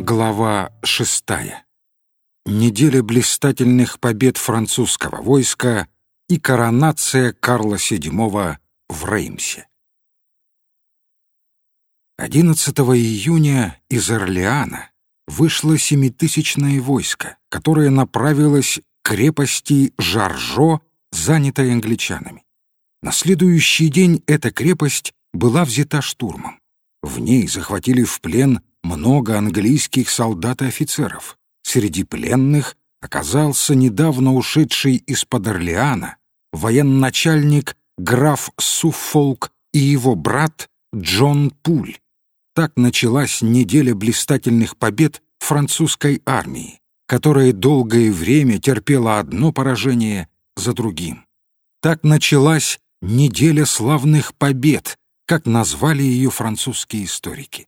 Глава шестая. Неделя блистательных побед французского войска и коронация Карла VII в Реймсе. 11 июня из Орлеана вышло семитысячное войско, которое направилось к крепости Жаржо, занятой англичанами. На следующий день эта крепость была взята штурмом. В ней захватили в плен много английских солдат и офицеров. Среди пленных оказался недавно ушедший из-под Орлеана военачальник граф Суффолк и его брат Джон Пуль. Так началась неделя блистательных побед французской армии, которая долгое время терпела одно поражение за другим. Так началась неделя славных побед, как назвали ее французские историки.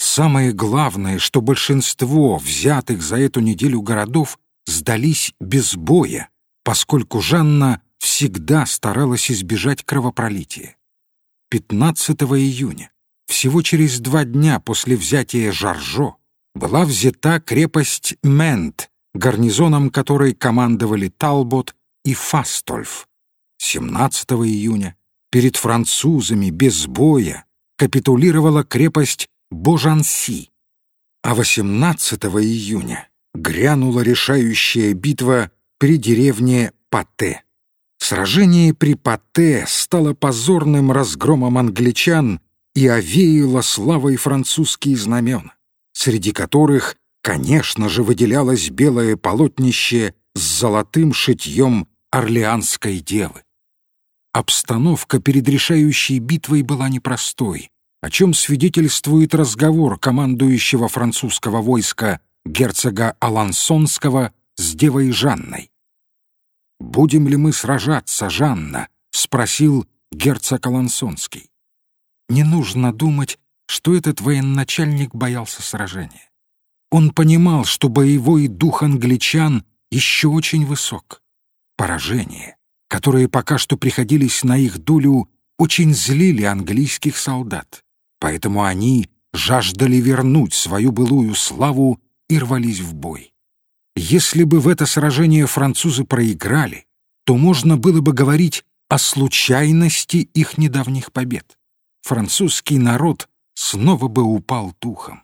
Самое главное, что большинство взятых за эту неделю городов сдались без боя, поскольку Жанна всегда старалась избежать кровопролития. 15 июня, всего через два дня после взятия Жаржо, была взята крепость Мент, гарнизоном которой командовали Талбот и Фастольф. 17 июня перед французами без боя капитулировала крепость Божанси, а 18 июня грянула решающая битва при деревне Пате. Сражение при Пате стало позорным разгромом англичан и овеяло славой французские знамена, среди которых, конечно же, выделялось белое полотнище с золотым шитьем Орлеанской девы. Обстановка перед решающей битвой была непростой, о чем свидетельствует разговор командующего французского войска герцога Алансонского с девой Жанной. «Будем ли мы сражаться, Жанна?» — спросил герцог Алансонский. Не нужно думать, что этот военачальник боялся сражения. Он понимал, что боевой дух англичан еще очень высок. Поражение, которые пока что приходились на их долю, очень злили английских солдат. Поэтому они жаждали вернуть свою былую славу и рвались в бой. Если бы в это сражение французы проиграли, то можно было бы говорить о случайности их недавних побед. Французский народ снова бы упал духом.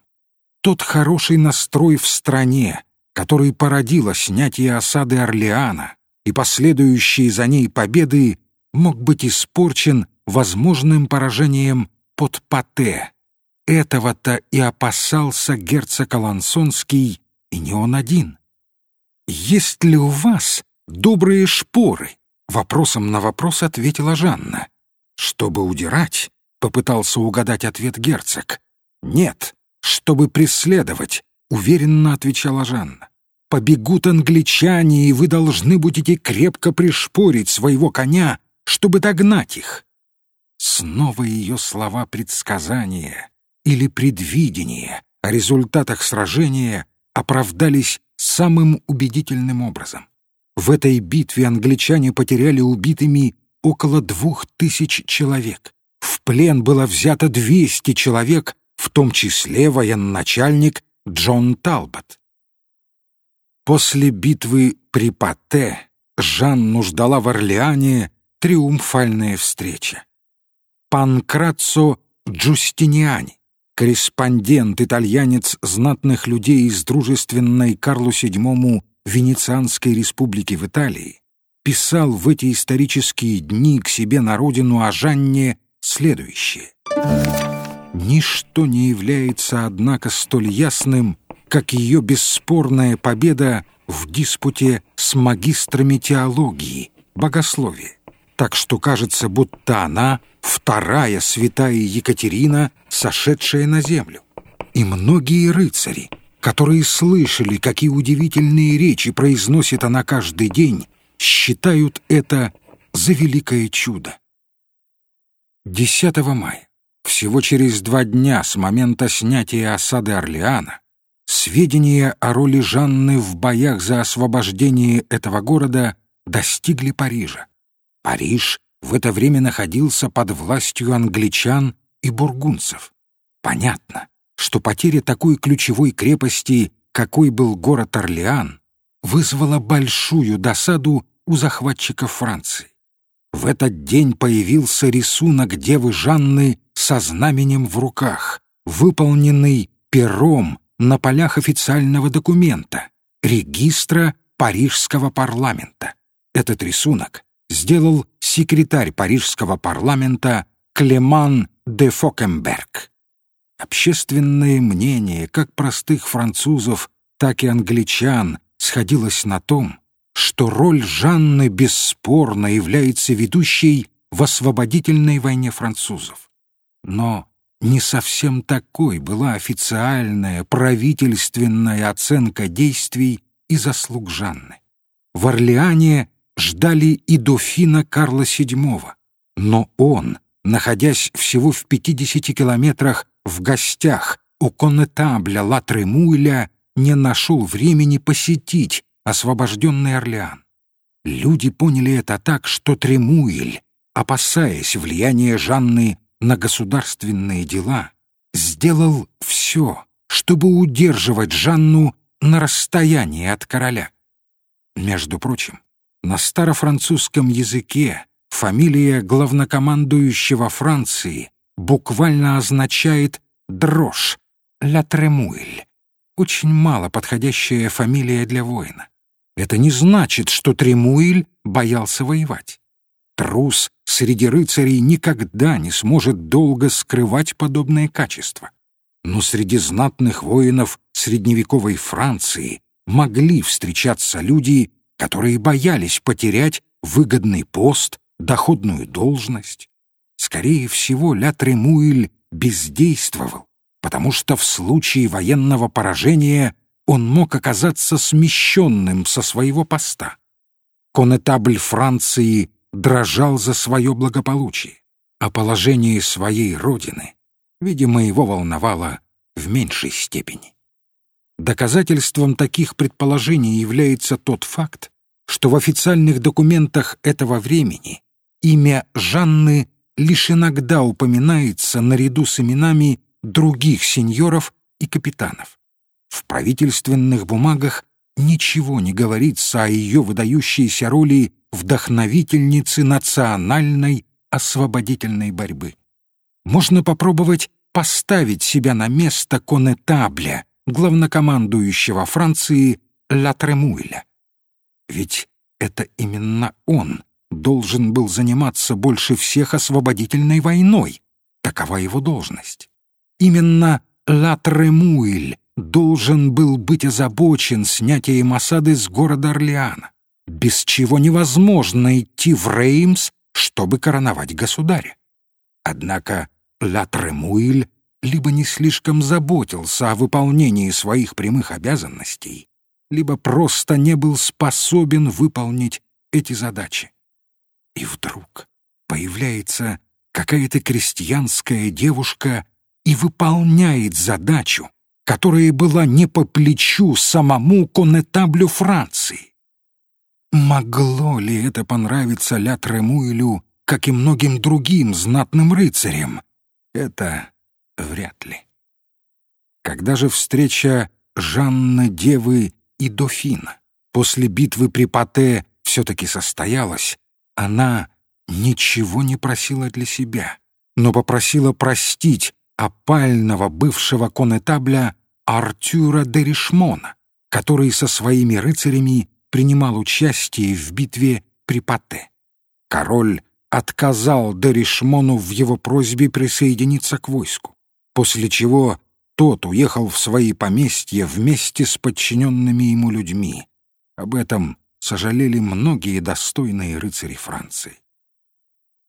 Тот хороший настрой в стране, который породило снятие осады Орлеана и последующие за ней победы, мог быть испорчен возможным поражением под Пате. Этого-то и опасался герцог Алансонский, и не он один. «Есть ли у вас добрые шпоры?» Вопросом на вопрос ответила Жанна. «Чтобы удирать?» — попытался угадать ответ герцог. «Нет, чтобы преследовать», — уверенно отвечала Жанна. «Побегут англичане, и вы должны будете крепко пришпорить своего коня, чтобы догнать их. Снова ее слова предсказания или предвидения о результатах сражения оправдались самым убедительным образом. В этой битве англичане потеряли убитыми около двух тысяч человек. В плен было взято 200 человек, в том числе военачальник Джон Талбот. После битвы при Пате Жанну ждала в Орлеане триумфальная встреча. Панкраццо Джустиниани, корреспондент-итальянец знатных людей из дружественной Карлу VII Венецианской республики в Италии, писал в эти исторические дни к себе на родину о Жанне следующее. «Ничто не является, однако, столь ясным, как ее бесспорная победа в диспуте с магистрами теологии, богословия так что кажется, будто она — вторая святая Екатерина, сошедшая на землю. И многие рыцари, которые слышали, какие удивительные речи произносит она каждый день, считают это за великое чудо. 10 мая, всего через два дня с момента снятия осады Орлеана, сведения о роли Жанны в боях за освобождение этого города достигли Парижа. Париж в это время находился под властью англичан и бургунцев. Понятно, что потеря такой ключевой крепости, какой был город Орлеан, вызвала большую досаду у захватчиков Франции. В этот день появился рисунок девы Жанны со знаменем в руках, выполненный пером на полях официального документа, регистра Парижского парламента. Этот рисунок сделал секретарь Парижского парламента Клеман де Фокенберг. Общественное мнение как простых французов, так и англичан сходилось на том, что роль Жанны бесспорно является ведущей в освободительной войне французов. Но не совсем такой была официальная правительственная оценка действий и заслуг Жанны. В Орлеане ждали и дофина Карла VII, но он, находясь всего в 50 километрах в гостях у коннетабля Ла Тремуэля, не нашел времени посетить освобожденный Орлеан. Люди поняли это так, что Тремуэль, опасаясь влияния Жанны на государственные дела, сделал все, чтобы удерживать Жанну на расстоянии от короля. Между прочим, на старофранцузском языке фамилия главнокомандующего Франции буквально означает «дрожь» — «ля тремуэль». Очень мало подходящая фамилия для воина. Это не значит, что Тремуэль боялся воевать. Трус среди рыцарей никогда не сможет долго скрывать подобные качества. Но среди знатных воинов средневековой Франции могли встречаться люди, которые боялись потерять выгодный пост, доходную должность. Скорее всего, Ля Тремуэль бездействовал, потому что в случае военного поражения он мог оказаться смещенным со своего поста. Конетабль Франции дрожал за свое благополучие, а положение своей родины, видимо, его волновало в меньшей степени. Доказательством таких предположений является тот факт, что в официальных документах этого времени имя Жанны лишь иногда упоминается наряду с именами других сеньоров и капитанов. В правительственных бумагах ничего не говорится о ее выдающейся роли вдохновительницы национальной освободительной борьбы. Можно попробовать поставить себя на место конетабля, главнокомандующего Франции Ла Тремуэля. Ведь это именно он должен был заниматься больше всех освободительной войной. Такова его должность. Именно Ла Тремуэль должен был быть озабочен снятием осады с города Орлеана, без чего невозможно идти в Реймс, чтобы короновать государя. Однако Ла Тремуэль либо не слишком заботился о выполнении своих прямых обязанностей, либо просто не был способен выполнить эти задачи. И вдруг появляется какая-то крестьянская девушка и выполняет задачу, которая была не по плечу самому конетаблю Франции. Могло ли это понравиться Ля Тремуэлю, как и многим другим знатным рыцарям? Это вряд ли. Когда же встреча Жанны Девы и Дофина после битвы при Пате все-таки состоялась, она ничего не просила для себя, но попросила простить опального бывшего конетабля Артюра де Ришмона, который со своими рыцарями принимал участие в битве при Пате. Король отказал Деришмону в его просьбе присоединиться к войску после чего тот уехал в свои поместья вместе с подчиненными ему людьми. Об этом сожалели многие достойные рыцари Франции.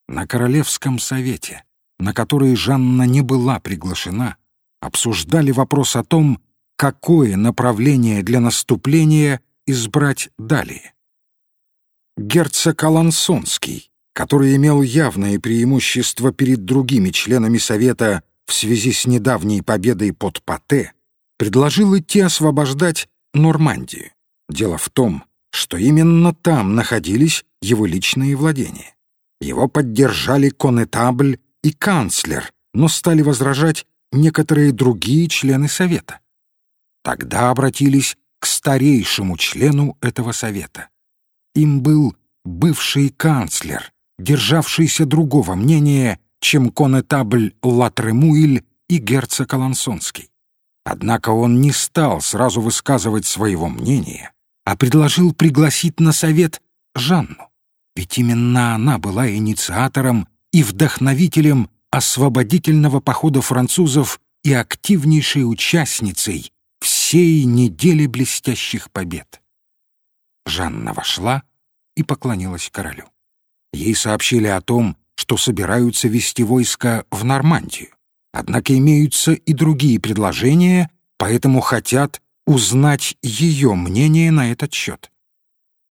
На Королевском совете, на который Жанна не была приглашена, обсуждали вопрос о том, какое направление для наступления избрать далее. Герцог Алансонский, который имел явное преимущество перед другими членами Совета в связи с недавней победой под Пате, предложил идти освобождать Нормандию. Дело в том, что именно там находились его личные владения. Его поддержали конетабль и канцлер, но стали возражать некоторые другие члены Совета. Тогда обратились к старейшему члену этого Совета. Им был бывший канцлер, державшийся другого мнения, чем конетабль Латремуиль и герцог Алансонский. Однако он не стал сразу высказывать своего мнения, а предложил пригласить на совет Жанну, ведь именно она была инициатором и вдохновителем освободительного похода французов и активнейшей участницей всей недели блестящих побед. Жанна вошла и поклонилась королю. Ей сообщили о том, что собираются вести войско в Нормандию. Однако имеются и другие предложения, поэтому хотят узнать ее мнение на этот счет.